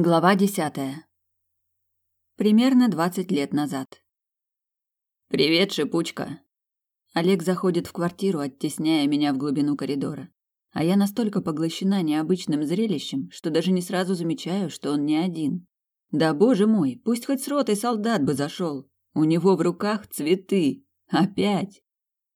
Глава десятая. Примерно двадцать лет назад. Привет, шипучка. Олег заходит в квартиру, оттесняя меня в глубину коридора. А я настолько поглощена необычным зрелищем, что даже не сразу замечаю, что он не один. Да боже мой, пусть хоть с ротой солдат бы зашел. У него в руках цветы. Опять.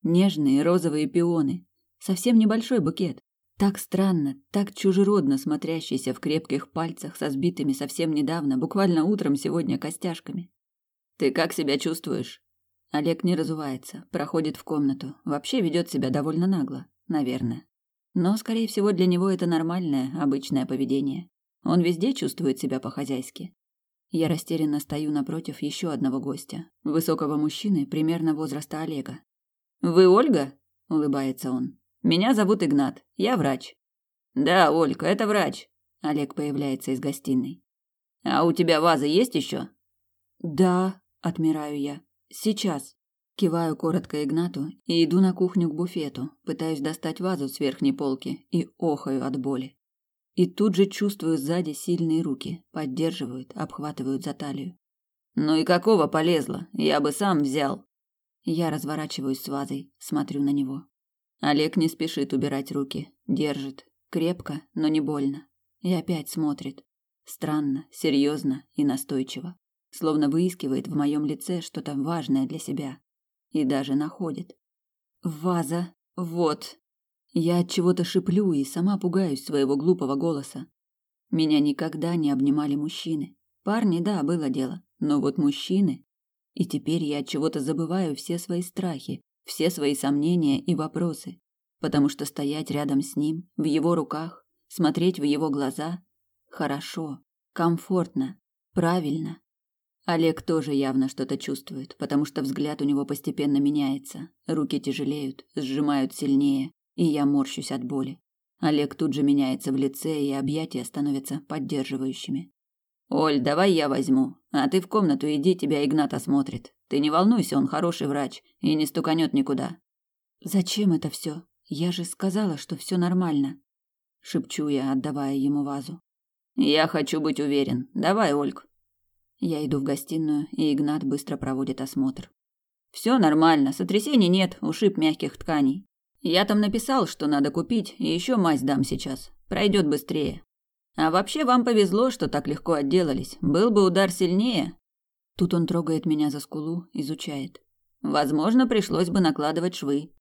Нежные розовые пионы. Совсем небольшой букет. Так странно, так чужеродно смотрящийся в крепких пальцах со сбитыми совсем недавно, буквально утром сегодня костяшками. «Ты как себя чувствуешь?» Олег не разувается, проходит в комнату. Вообще ведет себя довольно нагло, наверное. Но, скорее всего, для него это нормальное, обычное поведение. Он везде чувствует себя по-хозяйски. Я растерянно стою напротив еще одного гостя, высокого мужчины примерно возраста Олега. «Вы Ольга?» – улыбается он. Меня зовут Игнат. Я врач. Да, Олька, это врач. Олег появляется из гостиной. А у тебя ваза есть еще? Да, отмираю я. Сейчас. Киваю коротко Игнату и иду на кухню к буфету, пытаюсь достать вазу с верхней полки и охаю от боли. И тут же чувствую сзади сильные руки, поддерживают, обхватывают за талию. Ну и какого полезла? Я бы сам взял. Я разворачиваюсь с вазой, смотрю на него. Олег не спешит убирать руки, держит, крепко, но не больно. И опять смотрит. Странно, серьезно и настойчиво. Словно выискивает в моем лице что-то важное для себя. И даже находит. «Ваза! Вот!» Я от чего-то шиплю и сама пугаюсь своего глупого голоса. Меня никогда не обнимали мужчины. Парни, да, было дело, но вот мужчины. И теперь я от чего-то забываю все свои страхи, все свои сомнения и вопросы, потому что стоять рядом с ним, в его руках, смотреть в его глаза хорошо, комфортно, правильно. Олег тоже явно что-то чувствует, потому что взгляд у него постепенно меняется, руки тяжелеют, сжимают сильнее, и я морщусь от боли. Олег тут же меняется в лице, и объятия становятся поддерживающими. Оль, давай я возьму, а ты в комнату иди, тебя Игнат осмотрит. Ты не волнуйся, он хороший врач и не стуканет никуда. Зачем это все? Я же сказала, что все нормально, шепчу я, отдавая ему вазу. Я хочу быть уверен. Давай, Ольг. Я иду в гостиную, и Игнат быстро проводит осмотр. Все нормально, сотрясений нет, ушиб мягких тканей. Я там написал, что надо купить, и еще мазь дам сейчас. Пройдет быстрее. А вообще вам повезло, что так легко отделались. Был бы удар сильнее, Тут он трогает меня за скулу, изучает. Возможно, пришлось бы накладывать швы.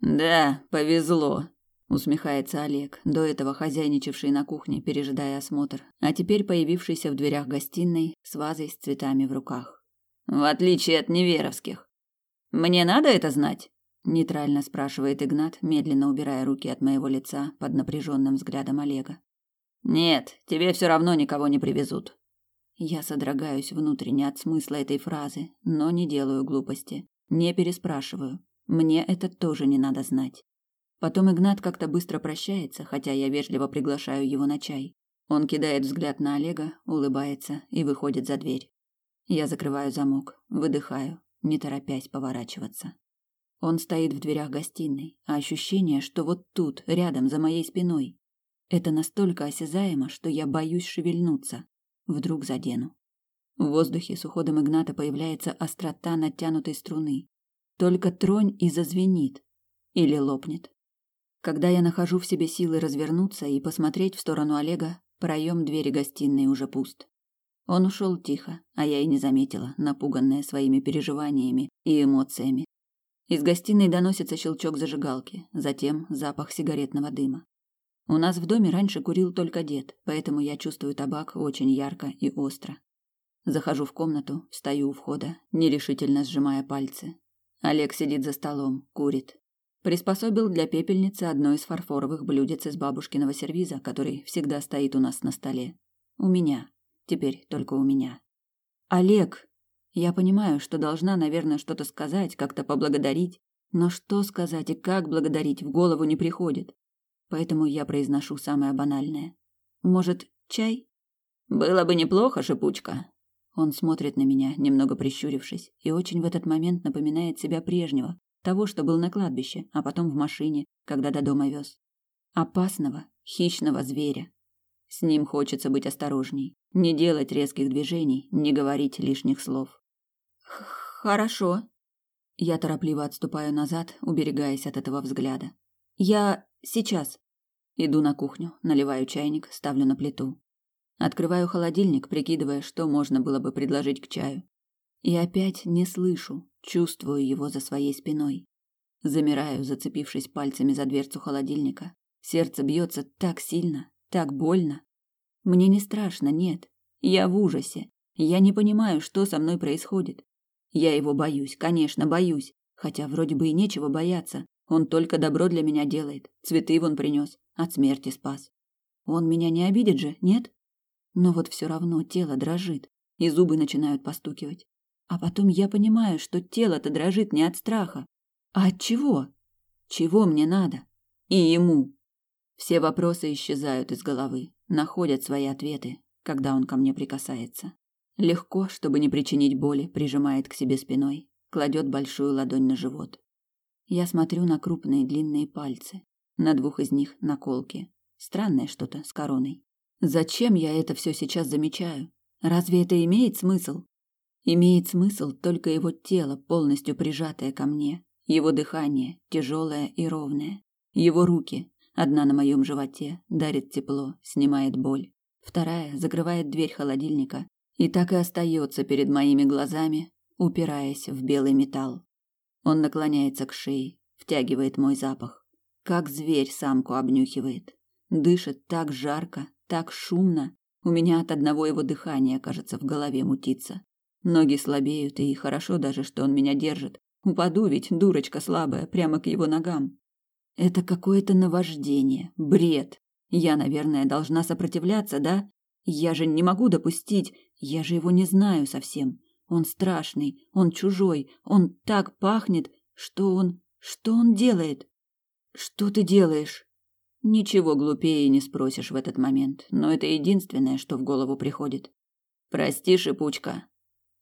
Да, повезло, усмехается Олег, до этого хозяйничавший на кухне, пережидая осмотр, а теперь появившийся в дверях гостиной с вазой с цветами в руках. В отличие от неверовских. Мне надо это знать? нейтрально спрашивает Игнат, медленно убирая руки от моего лица под напряженным взглядом Олега. Нет, тебе все равно никого не привезут. Я содрогаюсь внутренне от смысла этой фразы, но не делаю глупости, не переспрашиваю. Мне это тоже не надо знать. Потом Игнат как-то быстро прощается, хотя я вежливо приглашаю его на чай. Он кидает взгляд на Олега, улыбается и выходит за дверь. Я закрываю замок, выдыхаю, не торопясь поворачиваться. Он стоит в дверях гостиной, а ощущение, что вот тут, рядом, за моей спиной. Это настолько осязаемо, что я боюсь шевельнуться. Вдруг задену. В воздухе с уходом Игната появляется острота натянутой струны. Только тронь и зазвенит. Или лопнет. Когда я нахожу в себе силы развернуться и посмотреть в сторону Олега, проем двери гостиной уже пуст. Он ушел тихо, а я и не заметила, напуганная своими переживаниями и эмоциями. Из гостиной доносится щелчок зажигалки, затем запах сигаретного дыма. У нас в доме раньше курил только дед, поэтому я чувствую табак очень ярко и остро. Захожу в комнату, встаю у входа, нерешительно сжимая пальцы. Олег сидит за столом, курит. Приспособил для пепельницы одно из фарфоровых блюдец из бабушкиного сервиза, который всегда стоит у нас на столе. У меня. Теперь только у меня. Олег! Я понимаю, что должна, наверное, что-то сказать, как-то поблагодарить. Но что сказать и как благодарить в голову не приходит поэтому я произношу самое банальное. Может, чай? Было бы неплохо, шипучка. Он смотрит на меня, немного прищурившись, и очень в этот момент напоминает себя прежнего, того, что был на кладбище, а потом в машине, когда до дома вез. Опасного, хищного зверя. С ним хочется быть осторожней, Не делать резких движений, не говорить лишних слов. Хорошо. Я торопливо отступаю назад, уберегаясь от этого взгляда. Я сейчас. Иду на кухню, наливаю чайник, ставлю на плиту. Открываю холодильник, прикидывая, что можно было бы предложить к чаю. И опять не слышу, чувствую его за своей спиной. Замираю, зацепившись пальцами за дверцу холодильника. Сердце бьется так сильно, так больно. Мне не страшно, нет. Я в ужасе. Я не понимаю, что со мной происходит. Я его боюсь, конечно, боюсь. Хотя вроде бы и нечего бояться. Он только добро для меня делает. Цветы вон принес, от смерти спас. Он меня не обидит же, нет? Но вот все равно тело дрожит, и зубы начинают постукивать. А потом я понимаю, что тело-то дрожит не от страха, а от чего? Чего мне надо? И ему. Все вопросы исчезают из головы, находят свои ответы, когда он ко мне прикасается. Легко, чтобы не причинить боли, прижимает к себе спиной, кладет большую ладонь на живот. Я смотрю на крупные длинные пальцы, на двух из них наколки. Странное что-то с короной. Зачем я это все сейчас замечаю? Разве это имеет смысл? Имеет смысл только его тело, полностью прижатое ко мне, его дыхание, тяжелое и ровное, его руки, одна на моем животе, дарит тепло, снимает боль, вторая закрывает дверь холодильника и так и остается перед моими глазами, упираясь в белый металл. Он наклоняется к шее, втягивает мой запах, как зверь самку обнюхивает, дышит так жарко, так шумно, у меня от одного его дыхания, кажется, в голове мутится. Ноги слабеют, и хорошо даже, что он меня держит. Упаду ведь, дурочка слабая, прямо к его ногам. Это какое-то наваждение, бред. Я, наверное, должна сопротивляться, да? Я же не могу допустить, я же его не знаю совсем. Он страшный, он чужой, он так пахнет, что он... Что он делает? Что ты делаешь? Ничего глупее не спросишь в этот момент, но это единственное, что в голову приходит. Прости, шипучка.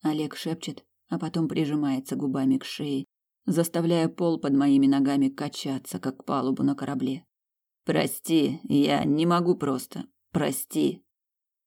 Олег шепчет, а потом прижимается губами к шее, заставляя пол под моими ногами качаться, как палубу на корабле. Прости, я не могу просто. Прости.